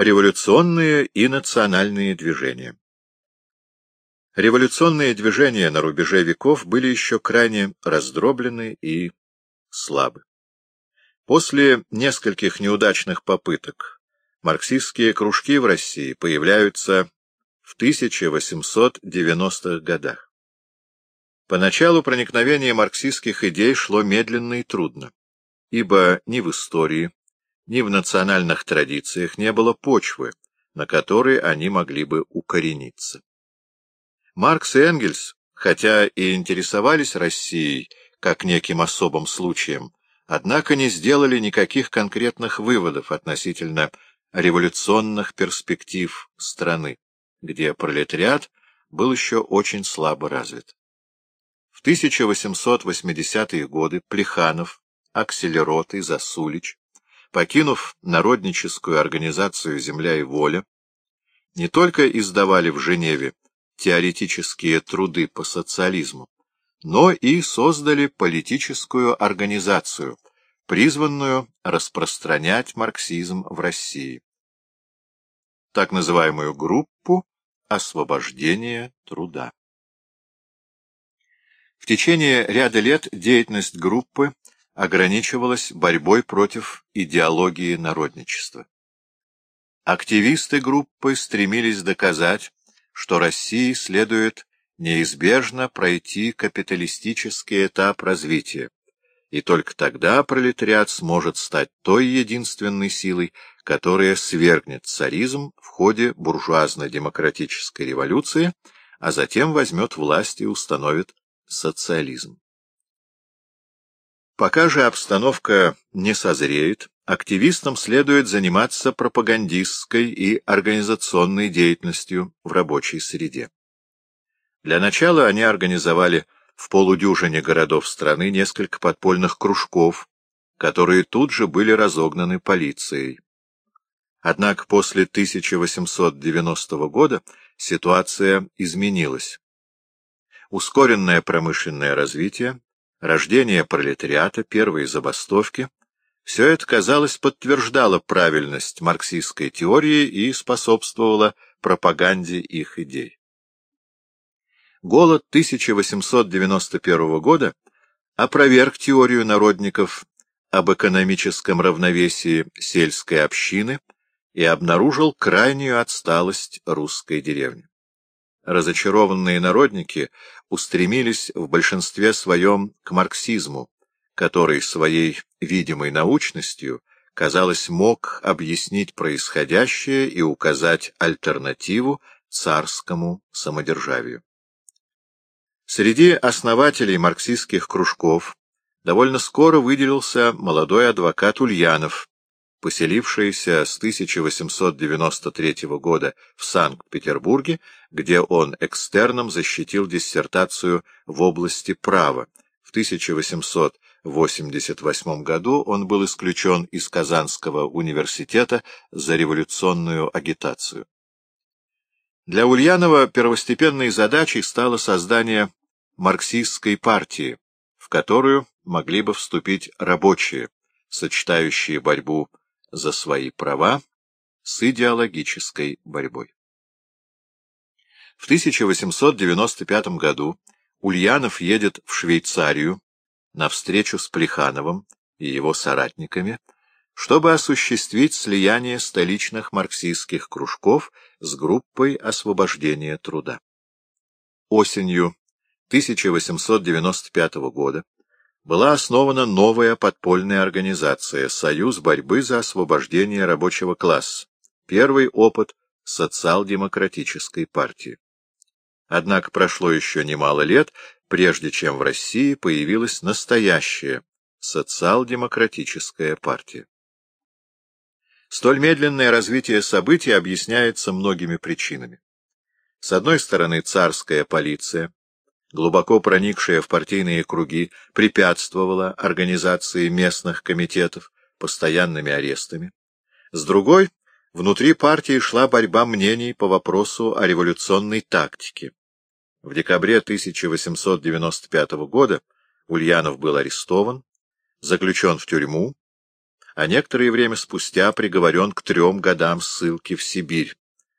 Революционные и национальные движения Революционные движения на рубеже веков были еще крайне раздроблены и слабы. После нескольких неудачных попыток марксистские кружки в России появляются в 1890-х годах. Поначалу проникновение марксистских идей шло медленно и трудно, ибо ни в истории, ни в национальных традициях не было почвы, на которой они могли бы укорениться. Маркс и Энгельс, хотя и интересовались Россией как неким особым случаем, однако не сделали никаких конкретных выводов относительно революционных перспектив страны, где пролетариат был еще очень слабо развит. В 1880-е годы Плеханов, Акселерот и Засулич, покинув народническую организацию «Земля и воля», не только издавали в Женеве теоретические труды по социализму, но и создали политическую организацию, призванную распространять марксизм в России. Так называемую группу освобождения труда. В течение ряда лет деятельность группы ограничивалась борьбой против идеологии народничества. Активисты группы стремились доказать, что России следует неизбежно пройти капиталистический этап развития, и только тогда пролетариат сможет стать той единственной силой, которая свергнет царизм в ходе буржуазно-демократической революции, а затем возьмет власть и установит социализм. Пока же обстановка не созреет, активистам следует заниматься пропагандистской и организационной деятельностью в рабочей среде. Для начала они организовали в полудюжине городов страны несколько подпольных кружков, которые тут же были разогнаны полицией. Однако после 1890 года ситуация изменилась. Ускоренное промышленное развитие, рождение пролетариата, первые забастовки все это, казалось, подтверждало правильность марксистской теории и способствовало пропаганде их идей. Голод 1891 года опроверг теорию народников об экономическом равновесии сельской общины и обнаружил крайнюю отсталость русской деревни. Разочарованные народники устремились в большинстве своем к марксизму, который своей видимой научностью, казалось, мог объяснить происходящее и указать альтернативу царскому самодержавию. Среди основателей марксистских кружков довольно скоро выделился молодой адвокат Ульянов, поселившийся с 1893 года в Санкт-Петербурге, где он экстерном защитил диссертацию в области права. В 1800 в 1988 году он был исключен из Казанского университета за революционную агитацию. Для Ульянова первостепенной задачей стало создание марксистской партии, в которую могли бы вступить рабочие, сочетающие борьбу за свои права с идеологической борьбой. В 1895 году Ульянов едет в Швейцарию на встречу с Плехановым и его соратниками, чтобы осуществить слияние столичных марксистских кружков с группой освобождения труда. Осенью 1895 года была основана новая подпольная организация «Союз борьбы за освобождение рабочего класса», первый опыт социал-демократической партии. Однако прошло еще немало лет, прежде чем в России появилась настоящая социал-демократическая партия. Столь медленное развитие событий объясняется многими причинами. С одной стороны, царская полиция, глубоко проникшая в партийные круги, препятствовала организации местных комитетов постоянными арестами. С другой, внутри партии шла борьба мнений по вопросу о революционной тактике. В декабре 1895 года Ульянов был арестован, заключен в тюрьму, а некоторое время спустя приговорен к трем годам ссылки в Сибирь,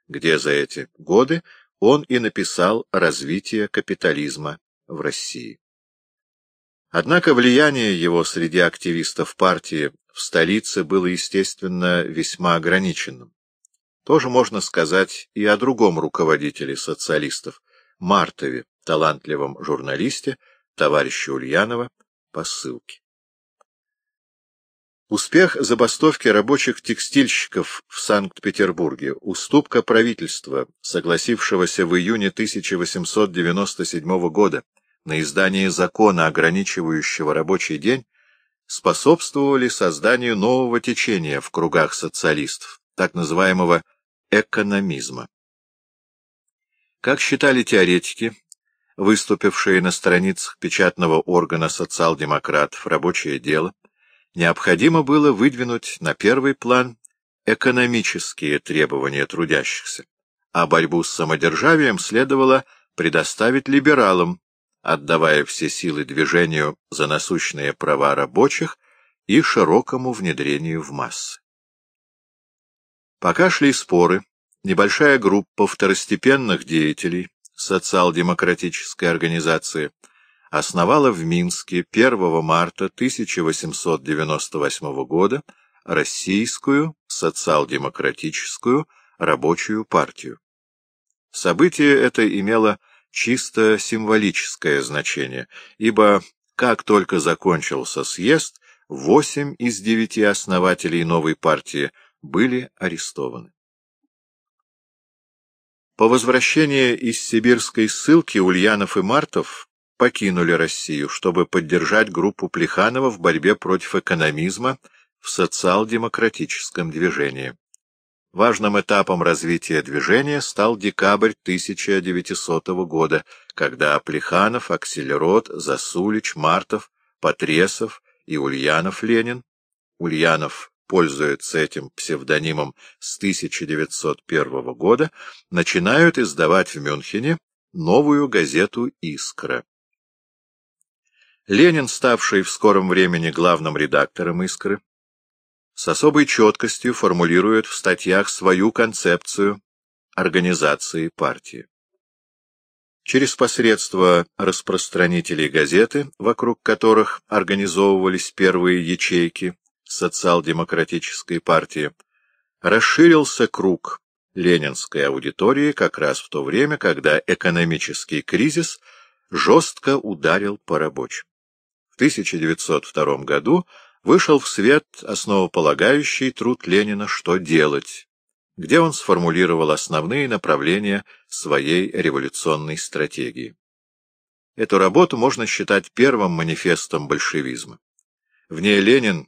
где за эти годы он и написал «Развитие капитализма в России». Однако влияние его среди активистов партии в столице было, естественно, весьма ограниченным. Тоже можно сказать и о другом руководителе социалистов, Мартове, талантливом журналисте, товарища Ульянова, по ссылке. Успех забастовки рабочих текстильщиков в Санкт-Петербурге, уступка правительства, согласившегося в июне 1897 года на издание закона, ограничивающего рабочий день, способствовали созданию нового течения в кругах социалистов, так называемого экономизма. Как считали теоретики, выступившие на страницах печатного органа социал-демократов «Рабочее дело», необходимо было выдвинуть на первый план экономические требования трудящихся, а борьбу с самодержавием следовало предоставить либералам, отдавая все силы движению за насущные права рабочих и широкому внедрению в массы. Пока шли споры, небольшая группа второстепенных деятелей социал-демократической организации основала в Минске 1 марта 1898 года Российскую социал-демократическую рабочую партию. Событие это имело чисто символическое значение, ибо как только закончился съезд, восемь из девяти основателей новой партии были арестованы. По возвращении из сибирской ссылки Ульянов и Мартов покинули Россию, чтобы поддержать группу Плеханова в борьбе против экономизма в социал-демократическом движении. Важным этапом развития движения стал декабрь 1900 года, когда Плеханов, Акселерот, Засулич, Мартов, Потресов и Ульянов-Ленин, Ульянов пользуется этим псевдонимом с 1901 года, начинают издавать в Мюнхене новую газету «Искра». Ленин, ставший в скором времени главным редактором «Искры», с особой четкостью формулирует в статьях свою концепцию организации партии. Через посредство распространителей газеты, вокруг которых организовывались первые ячейки социал-демократической партии, расширился круг ленинской аудитории как раз в то время, когда экономический кризис жестко ударил по рабочим. 1902 году вышел в свет основополагающий труд Ленина «Что делать?», где он сформулировал основные направления своей революционной стратегии. Эту работу можно считать первым манифестом большевизма. В ней Ленин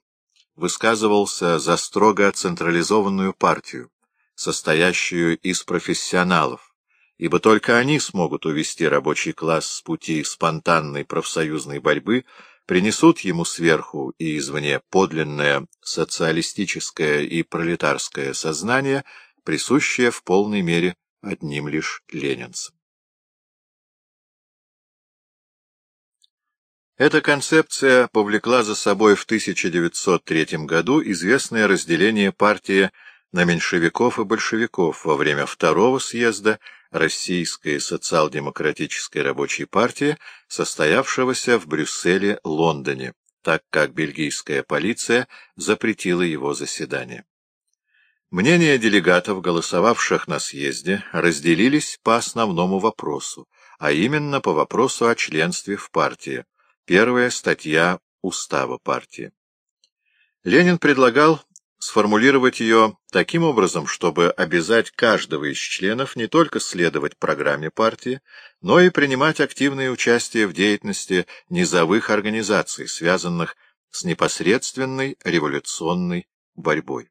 высказывался за строго централизованную партию, состоящую из профессионалов, ибо только они смогут увести рабочий класс с пути спонтанной профсоюзной борьбы принесут ему сверху и извне подлинное социалистическое и пролетарское сознание, присущее в полной мере одним лишь ленинцам. Эта концепция повлекла за собой в 1903 году известное разделение партии на меньшевиков и большевиков во время второго съезда Российской социал-демократической рабочей партии, состоявшегося в Брюсселе-Лондоне, так как бельгийская полиция запретила его заседание. Мнения делегатов, голосовавших на съезде, разделились по основному вопросу, а именно по вопросу о членстве в партии. Первая статья Устава партии. Ленин предлагал сформулировать ее таким образом, чтобы обязать каждого из членов не только следовать программе партии, но и принимать активное участие в деятельности низовых организаций, связанных с непосредственной революционной борьбой.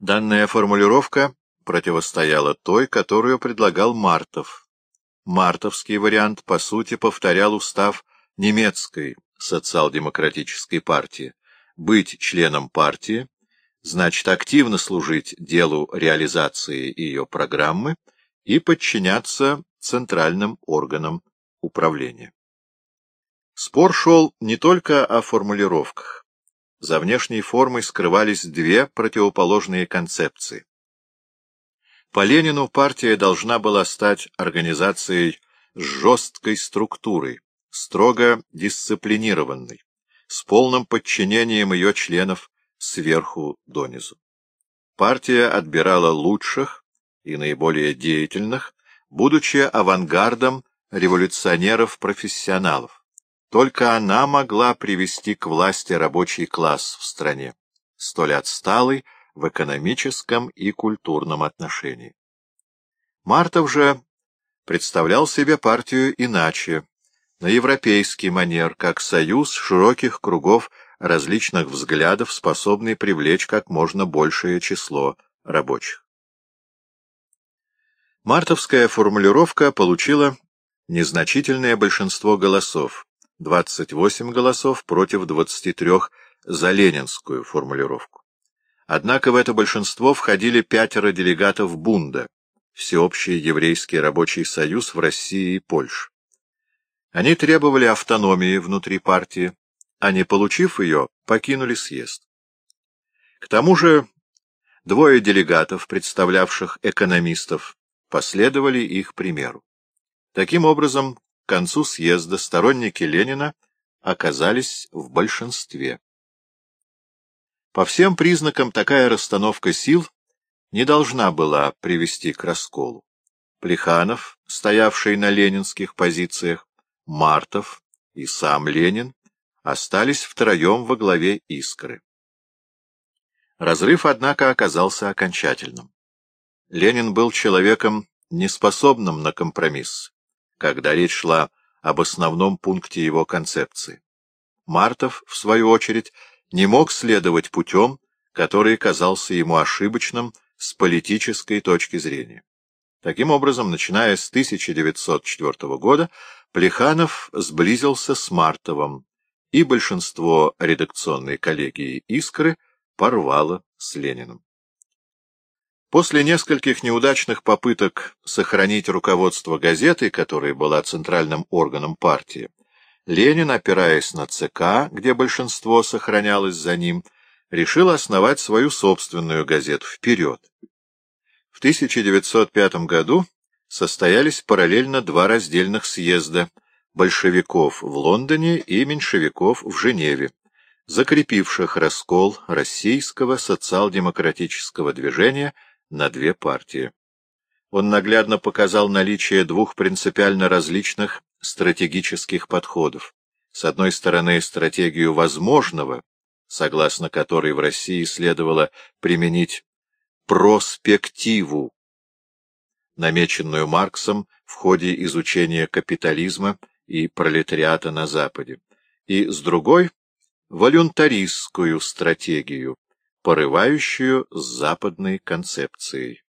Данная формулировка противостояла той, которую предлагал Мартов. Мартовский вариант, по сути, повторял устав немецкой социал-демократической партии, быть членом партии, значит активно служить делу реализации ее программы и подчиняться центральным органам управления. Спор шел не только о формулировках, за внешней формой скрывались две противоположные концепции. По Ленину партия должна была стать организацией с жесткой структурой, строго дисциплинированной, с полным подчинением ее членов сверху донизу. Партия отбирала лучших и наиболее деятельных, будучи авангардом революционеров-профессионалов. Только она могла привести к власти рабочий класс в стране, столь отсталый в экономическом и культурном отношении. Мартов же представлял себе партию иначе, на европейский манер, как союз широких кругов различных взглядов, способный привлечь как можно большее число рабочих. Мартовская формулировка получила незначительное большинство голосов, 28 голосов против 23 за ленинскую формулировку. Однако в это большинство входили пятеро делегатов Бунда, Всеобщий еврейский рабочий союз в России и Польше. Они требовали автономии внутри партии, а не получив ее, покинули съезд. К тому же двое делегатов, представлявших экономистов, последовали их примеру. Таким образом, к концу съезда сторонники Ленина оказались в большинстве. По всем признакам такая расстановка сил не должна была привести к расколу. Плеханов, стоявший на ленинских позициях, Мартов и сам Ленин остались втроем во главе «Искры». Разрыв, однако, оказался окончательным. Ленин был человеком, неспособным на компромисс, когда речь шла об основном пункте его концепции. Мартов, в свою очередь, не мог следовать путем, который казался ему ошибочным с политической точки зрения. Таким образом, начиная с 1904 года, Плеханов сблизился с Мартовым, и большинство редакционной коллегии «Искры» порвало с Лениным. После нескольких неудачных попыток сохранить руководство газеты, которая была центральным органом партии, Ленин, опираясь на ЦК, где большинство сохранялось за ним, решил основать свою собственную газету «Вперед». В 1905 году состоялись параллельно два раздельных съезда большевиков в Лондоне и меньшевиков в Женеве, закрепивших раскол российского социал-демократического движения на две партии. Он наглядно показал наличие двух принципиально различных стратегических подходов. С одной стороны, стратегию возможного, согласно которой в России следовало применить проспективу, намеченную Марксом в ходе изучения капитализма и пролетариата на Западе, и, с другой, волюнтаристскую стратегию, порывающую с западной концепцией.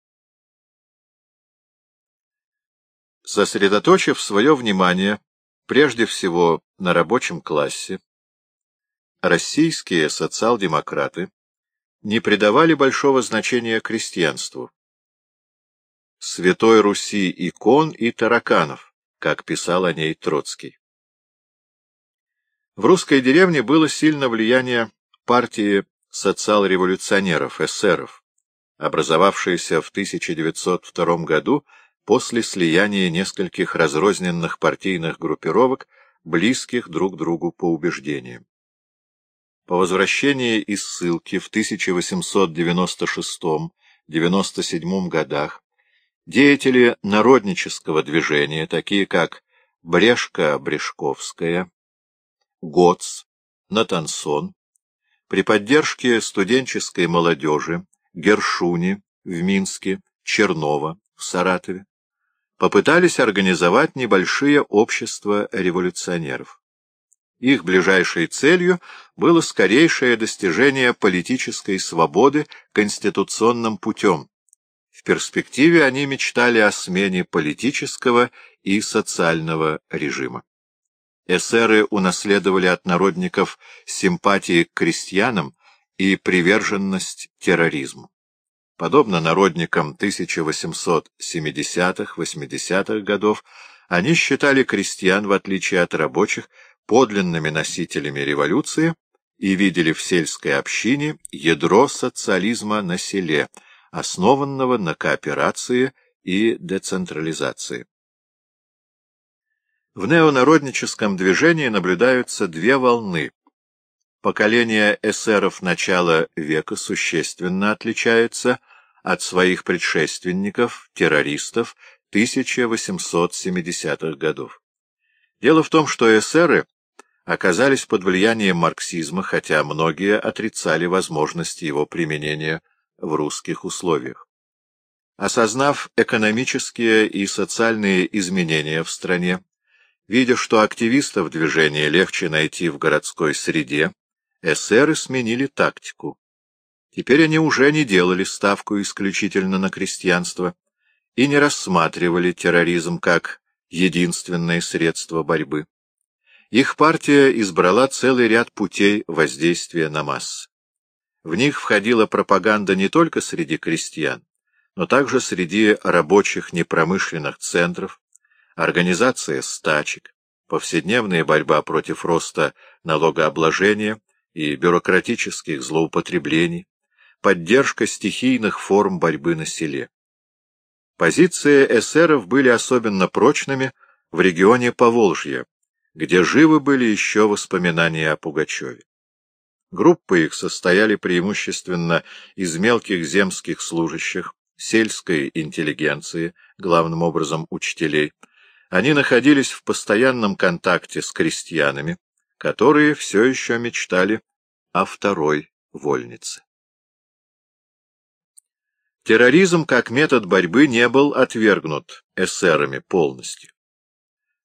Сосредоточив свое внимание прежде всего на рабочем классе, российские социал-демократы не придавали большого значения крестьянству. Святой Руси икон и тараканов, как писал о ней Троцкий. В русской деревне было сильно влияние партии социал-революционеров, эсеров, образовавшейся в 1902 году после слияния нескольких разрозненных партийных группировок, близких друг другу по убеждениям. По возвращении из ссылки в 1896-97 годах деятели народнического движения, такие как Брешка-Брешковская, Гоц, Натансон, при поддержке студенческой молодежи Гершуни в Минске, Чернова в Саратове, попытались организовать небольшие общества революционеров. Их ближайшей целью было скорейшее достижение политической свободы конституционным путем. В перспективе они мечтали о смене политического и социального режима. Эсеры унаследовали от народников симпатии к крестьянам и приверженность терроризму. Подобно народникам 1870-80-х годов, они считали крестьян, в отличие от рабочих, подлинными носителями революции и видели в сельской общине ядро социализма на селе, основанного на кооперации и децентрализации. В неонародническом движении наблюдаются две волны. Поколение эсеров начала века существенно отличается от своих предшественников, террористов 1870-х годов. Дело в том, что эсеры оказались под влиянием марксизма, хотя многие отрицали возможность его применения в русских условиях. Осознав экономические и социальные изменения в стране, видя, что активистов движения легче найти в городской среде, эсеры сменили тактику. Теперь они уже не делали ставку исключительно на крестьянство и не рассматривали терроризм как единственное средство борьбы. Их партия избрала целый ряд путей воздействия на массы. В них входила пропаганда не только среди крестьян, но также среди рабочих непромышленных центров, организация стачек, повседневная борьба против роста налогообложения и бюрократических злоупотреблений, поддержка стихийных форм борьбы на селе. Позиции эсеров были особенно прочными в регионе Поволжья, где живы были еще воспоминания о Пугачеве. Группы их состояли преимущественно из мелких земских служащих, сельской интеллигенции, главным образом учителей. Они находились в постоянном контакте с крестьянами, которые все еще мечтали о второй вольнице. Терроризм как метод борьбы не был отвергнут эсерами полностью.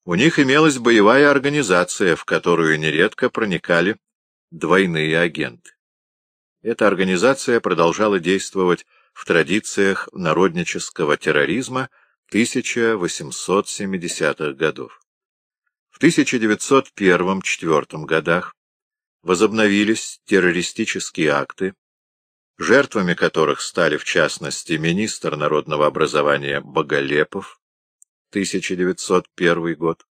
У них имелась боевая организация, в которую нередко проникали двойные агенты. Эта организация продолжала действовать в традициях народнического терроризма 1870-х годов. В 1901-1904 годах возобновились террористические акты, жертвами которых стали, в частности, министр народного образования Боголепов, 1901 год,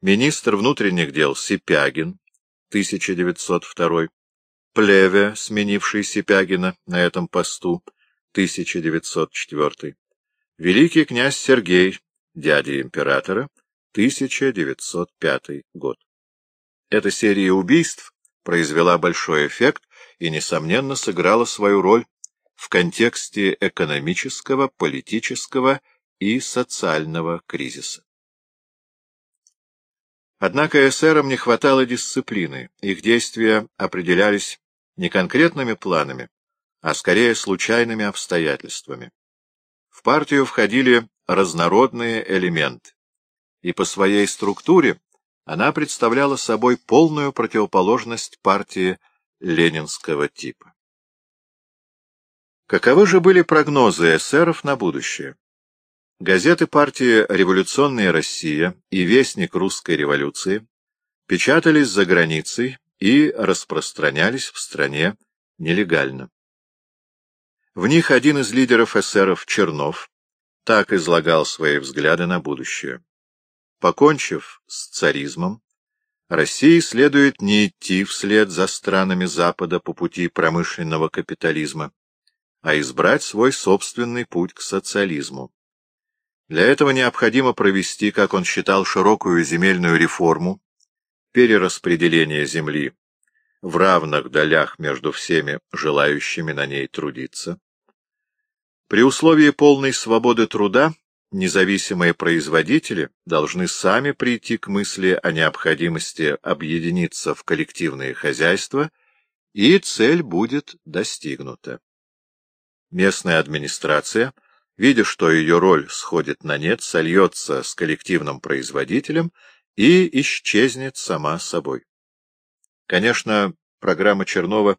министр внутренних дел Сипягин, 1902, Плеве, сменивший Сипягина на этом посту, 1904, великий князь Сергей, дядя императора, 1905 год. Эта серия убийств произвела большой эффект и, несомненно, сыграла свою роль в контексте экономического, политического и социального кризиса. Однако эсерам не хватало дисциплины, их действия определялись не конкретными планами, а скорее случайными обстоятельствами. В партию входили разнородные элементы, и по своей структуре она представляла собой полную противоположность партии ленинского типа. Каковы же были прогнозы эсеров на будущее? Газеты партии «Революционная Россия» и «Вестник русской революции» печатались за границей и распространялись в стране нелегально. В них один из лидеров эсеров Чернов так излагал свои взгляды на будущее. Покончив с царизмом, России следует не идти вслед за странами Запада по пути промышленного капитализма, а избрать свой собственный путь к социализму. Для этого необходимо провести, как он считал, широкую земельную реформу, перераспределение земли в равных долях между всеми желающими на ней трудиться. При условии полной свободы труда независимые производители должны сами прийти к мысли о необходимости объединиться в коллективные хозяйства, и цель будет достигнута. Местная администрация – видя, что ее роль сходит на нет, сольется с коллективным производителем и исчезнет сама собой. Конечно, программа Чернова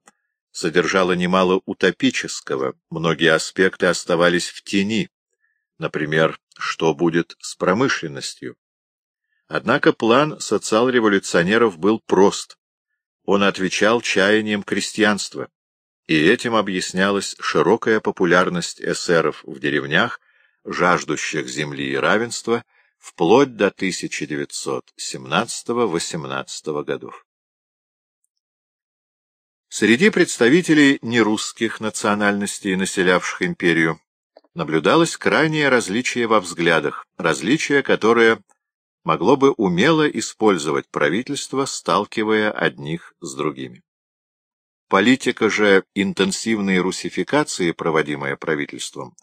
содержала немало утопического, многие аспекты оставались в тени, например, что будет с промышленностью. Однако план социал-революционеров был прост. Он отвечал чаяниям крестьянства и этим объяснялась широкая популярность эсеров в деревнях, жаждущих земли и равенства, вплоть до 1917-18 годов. Среди представителей нерусских национальностей, населявших империю, наблюдалось крайнее различие во взглядах, различие, которое могло бы умело использовать правительство, сталкивая одних с другими. Политика же интенсивной русификации, проводимая правительством,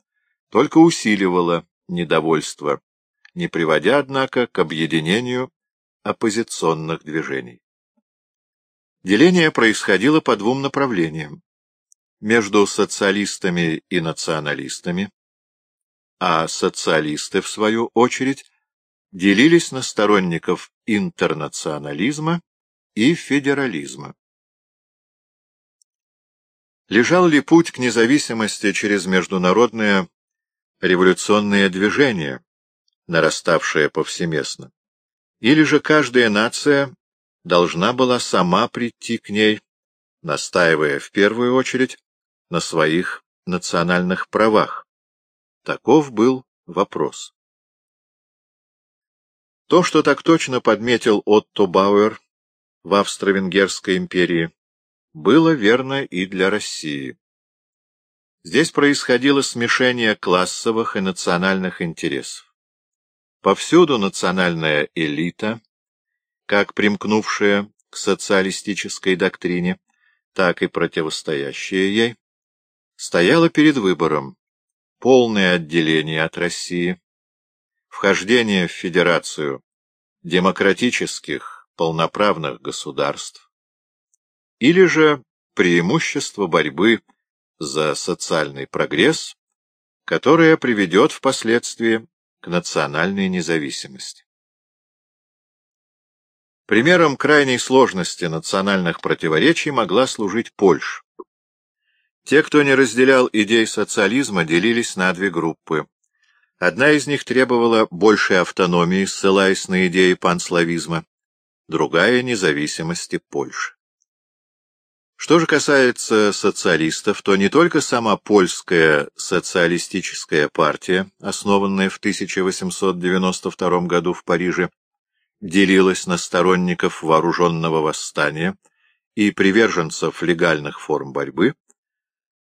только усиливала недовольство, не приводя, однако, к объединению оппозиционных движений. Деление происходило по двум направлениям. Между социалистами и националистами, а социалисты, в свою очередь, делились на сторонников интернационализма и федерализма. Лежал ли путь к независимости через международное революционное движение, нараставшее повсеместно? Или же каждая нация должна была сама прийти к ней, настаивая в первую очередь на своих национальных правах? Таков был вопрос. То, что так точно подметил Отто Бауэр в Австро-Венгерской империи, было верно и для России. Здесь происходило смешение классовых и национальных интересов. Повсюду национальная элита, как примкнувшая к социалистической доктрине, так и противостоящая ей, стояла перед выбором полное отделение от России, вхождение в Федерацию демократических полноправных государств, или же преимущество борьбы за социальный прогресс, которое приведет впоследствии к национальной независимости. Примером крайней сложности национальных противоречий могла служить Польша. Те, кто не разделял идей социализма, делились на две группы. Одна из них требовала большей автономии, ссылаясь на идеи панславизма, другая — независимости Польши. Что же касается социалистов, то не только сама польская социалистическая партия, основанная в 1892 году в Париже, делилась на сторонников вооруженного восстания и приверженцев легальных форм борьбы,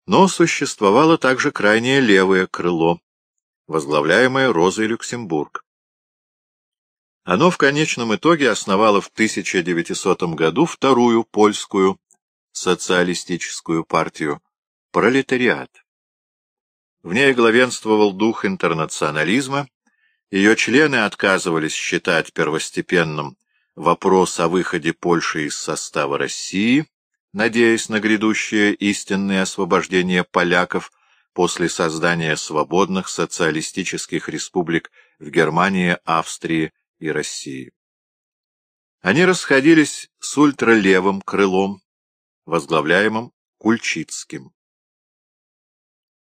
но существовало также крайнее левое крыло, возглавляемое Розой Люксембург. Оно в конечном итоге основало в 1900 году вторую польскую социалистическую партию «Пролетариат». В ней главенствовал дух интернационализма, ее члены отказывались считать первостепенным вопрос о выходе Польши из состава России, надеясь на грядущее истинное освобождение поляков после создания свободных социалистических республик в Германии, Австрии и России. Они расходились с ультралевым крылом, возглавляемым Кульчицким.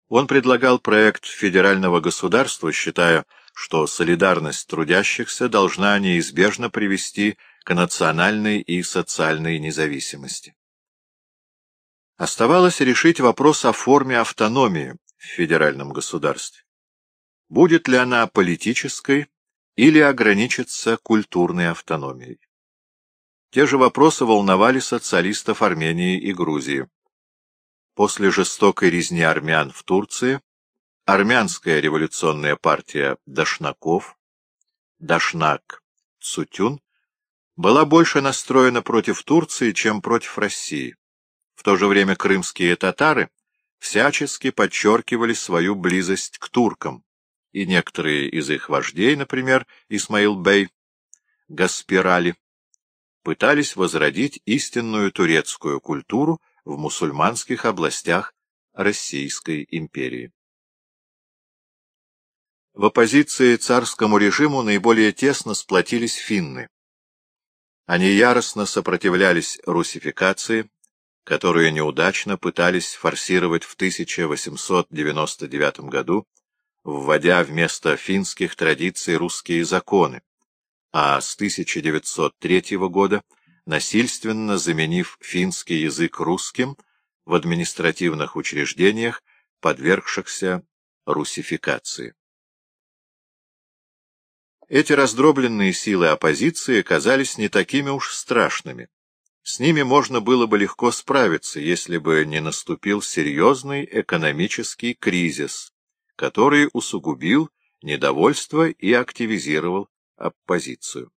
Он предлагал проект федерального государства, считая, что солидарность трудящихся должна неизбежно привести к национальной и социальной независимости. Оставалось решить вопрос о форме автономии в федеральном государстве. Будет ли она политической или ограничится культурной автономией? Те же вопросы волновали социалистов Армении и Грузии. После жестокой резни армян в Турции армянская революционная партия Дашнаков, Дашнак Цутюн, была больше настроена против Турции, чем против России. В то же время крымские татары всячески подчеркивали свою близость к туркам, и некоторые из их вождей, например, Исмаил Бей, Гаспирали, пытались возродить истинную турецкую культуру в мусульманских областях Российской империи. В оппозиции царскому режиму наиболее тесно сплотились финны. Они яростно сопротивлялись русификации, которую неудачно пытались форсировать в 1899 году, вводя вместо финских традиций русские законы, а с 1903 года насильственно заменив финский язык русским в административных учреждениях, подвергшихся русификации. Эти раздробленные силы оппозиции казались не такими уж страшными С ними можно было бы легко справиться, если бы не наступил серьезный экономический кризис, который усугубил недовольство и активизировал оппозицию.